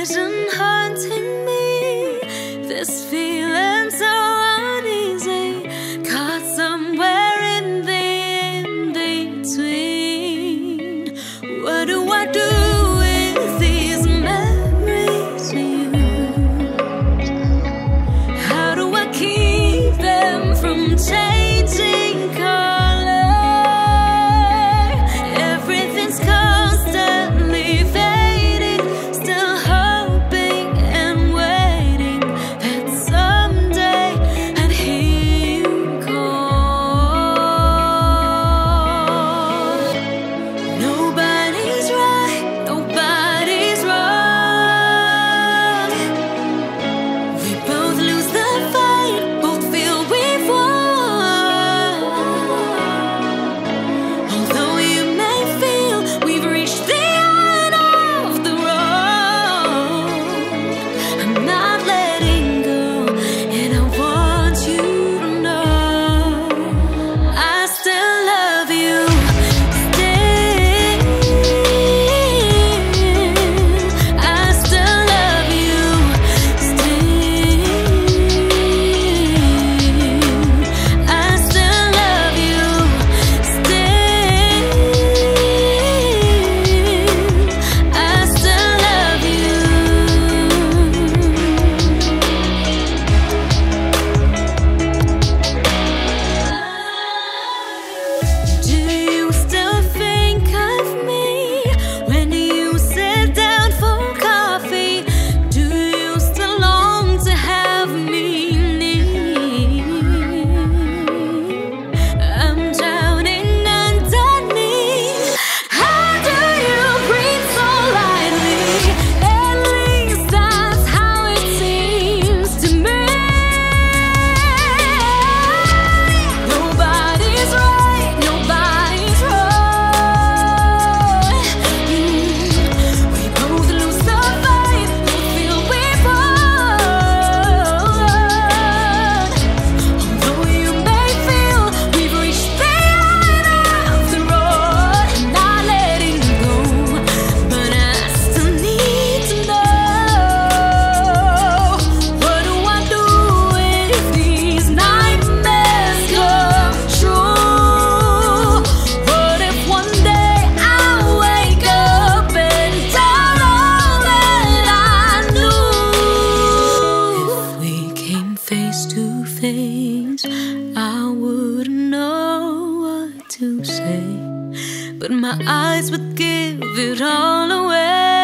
Isn't haunting me, this feeling. But my eyes would give it all away.